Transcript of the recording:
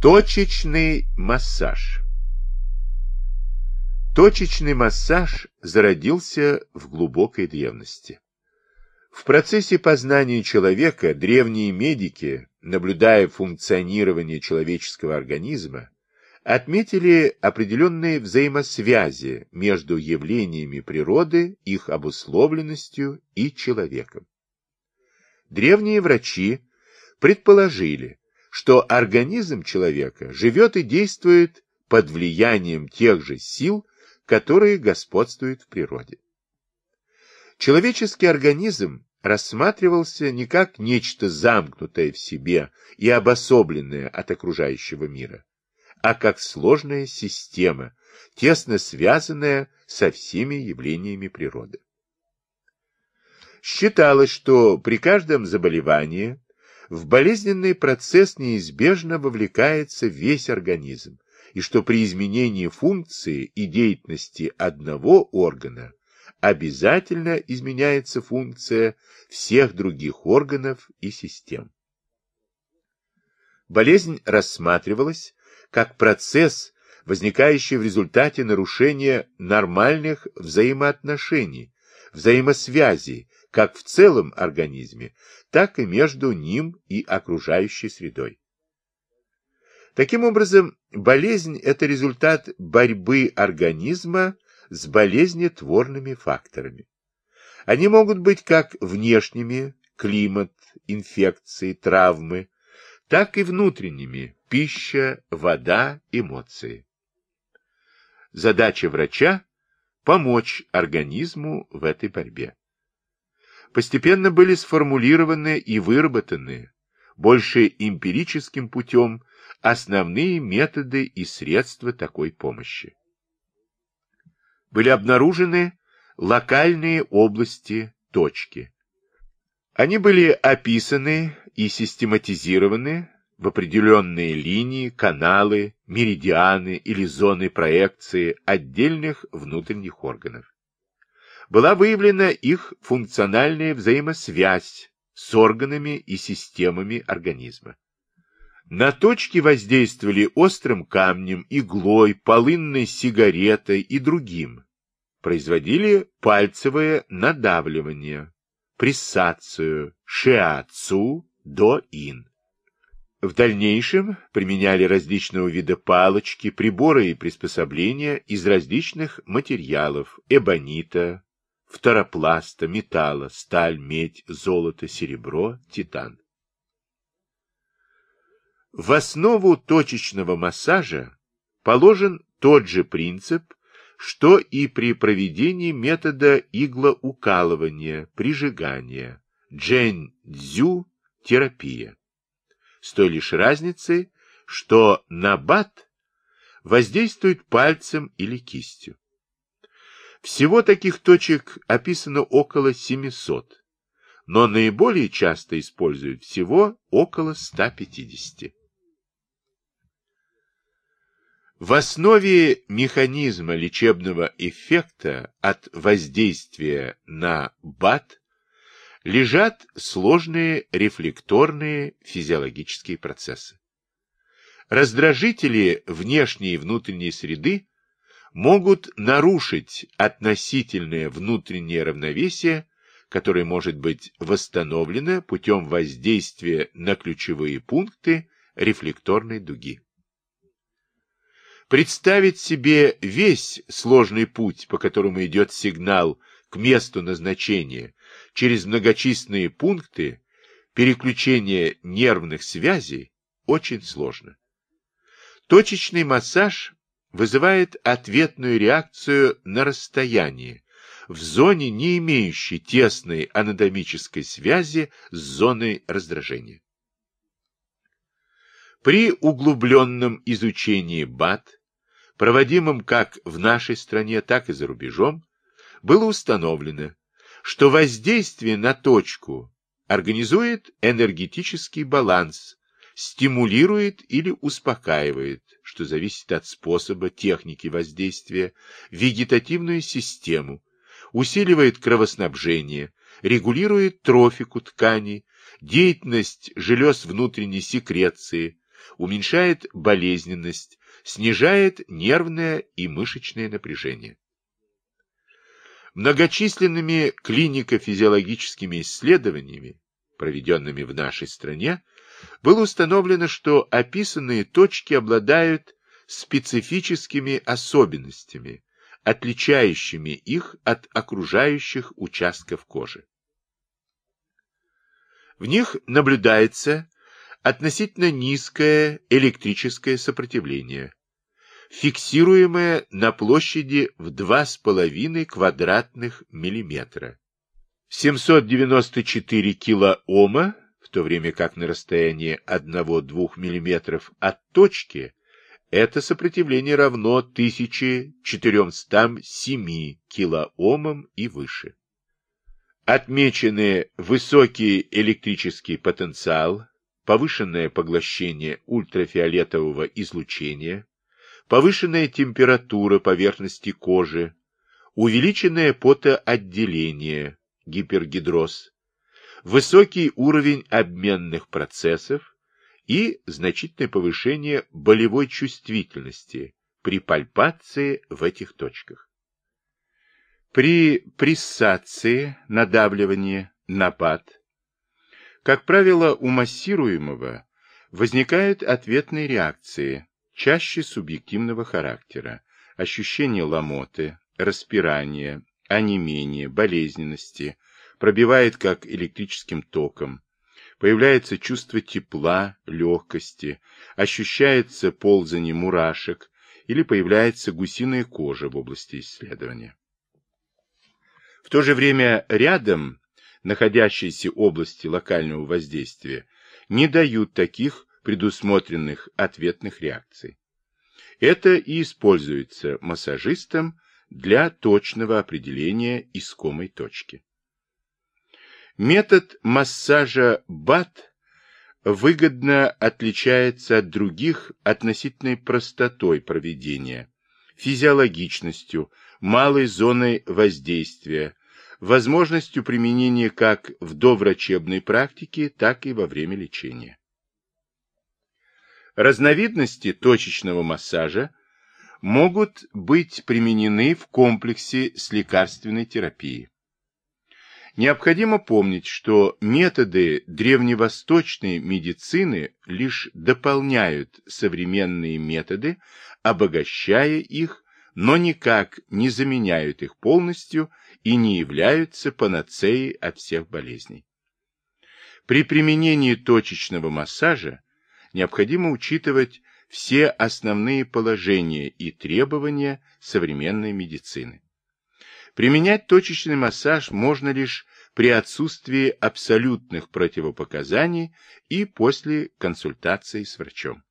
Точечный массаж Точечный массаж зародился в глубокой древности. В процессе познания человека древние медики, наблюдая функционирование человеческого организма, отметили определенные взаимосвязи между явлениями природы, их обусловленностью и человеком. Древние врачи предположили, что организм человека живет и действует под влиянием тех же сил, которые господствуют в природе. Человеческий организм рассматривался не как нечто замкнутое в себе и обособленное от окружающего мира, а как сложная система, тесно связанная со всеми явлениями природы. Считалось, что при каждом заболевании в болезненный процесс неизбежно вовлекается весь организм, и что при изменении функции и деятельности одного органа обязательно изменяется функция всех других органов и систем. Болезнь рассматривалась как процесс, возникающий в результате нарушения нормальных взаимоотношений, взаимосвязей как в целом организме, так и между ним и окружающей средой. Таким образом, болезнь – это результат борьбы организма с болезнетворными факторами. Они могут быть как внешними – климат, инфекции, травмы, так и внутренними – пища, вода, эмоции. Задача врача – помочь организму в этой борьбе постепенно были сформулированы и выработаны, больше эмпирическим путем, основные методы и средства такой помощи. Были обнаружены локальные области, точки. Они были описаны и систематизированы в определенные линии, каналы, меридианы или зоны проекции отдельных внутренних органов была выявлена их функциональная взаимосвязь с органами и системами организма. На точки воздействовали острым камнем, иглой, полынной сигаретой и другим. Производили пальцевое надавливание, прессацию, шиацу, до-ин. В дальнейшем применяли различного вида палочки, приборы и приспособления из различных материалов – эбонита, фторопласта, металла, сталь, медь, золото, серебро, титан. В основу точечного массажа положен тот же принцип, что и при проведении метода иглоукалывания, прижигания, джэнь-дзю терапия. С той лишь разницей, что на бат воздействует пальцем или кистью. Всего таких точек описано около 700, но наиболее часто используют всего около 150. В основе механизма лечебного эффекта от воздействия на БАТ лежат сложные рефлекторные физиологические процессы. Раздражители внешней и внутренней среды могут нарушить относительное внутреннее равновесие, которое может быть восстановлено путем воздействия на ключевые пункты рефлекторной дуги. Представить себе весь сложный путь, по которому идет сигнал к месту назначения, через многочисленные пункты переключения нервных связей, очень сложно. Точечный массаж вызывает ответную реакцию на расстоянии, в зоне, не имеющей тесной анатомической связи с зоной раздражения. При углубленном изучении БАТ, проводимом как в нашей стране, так и за рубежом, было установлено, что воздействие на точку организует энергетический баланс стимулирует или успокаивает, что зависит от способа, техники воздействия, вегетативную систему, усиливает кровоснабжение, регулирует трофику тканей, деятельность желез внутренней секреции, уменьшает болезненность, снижает нервное и мышечное напряжение. Многочисленными клинико-физиологическими исследованиями, проведенными в нашей стране, было установлено, что описанные точки обладают специфическими особенностями, отличающими их от окружающих участков кожи. В них наблюдается относительно низкое электрическое сопротивление, фиксируемое на площади в 2,5 квадратных миллиметра. 794 килоома, в то время как на расстоянии 1-2 миллиметров от точки это сопротивление равно 1407 килоомам и выше. Отмечены высокий электрический потенциал, повышенное поглощение ультрафиолетового излучения, повышенная температура поверхности кожи, увеличенное потоотделение, гипергидроз, высокий уровень обменных процессов, и значительное повышение болевой чувствительности при пальпации в этих точках. При прессации, надавливании, напад, как правило, у массируемого возникают ответные реакции, чаще субъективного характера, ощущение ломоты, распирания, онемения, болезненности, пробивает как электрическим током, появляется чувство тепла, легкости, ощущается ползание мурашек или появляется гусиная кожа в области исследования. В то же время рядом находящиеся области локального воздействия не дают таких предусмотренных ответных реакций. Это и используется массажистом для точного определения искомой точки. Метод массажа БАТ выгодно отличается от других относительной простотой проведения, физиологичностью, малой зоной воздействия, возможностью применения как в доврачебной практике, так и во время лечения. Разновидности точечного массажа могут быть применены в комплексе с лекарственной терапией. Необходимо помнить, что методы древневосточной медицины лишь дополняют современные методы, обогащая их, но никак не заменяют их полностью и не являются панацеей от всех болезней. При применении точечного массажа необходимо учитывать все основные положения и требования современной медицины. Применять точечный массаж можно лишь при отсутствии абсолютных противопоказаний и после консультации с врачом.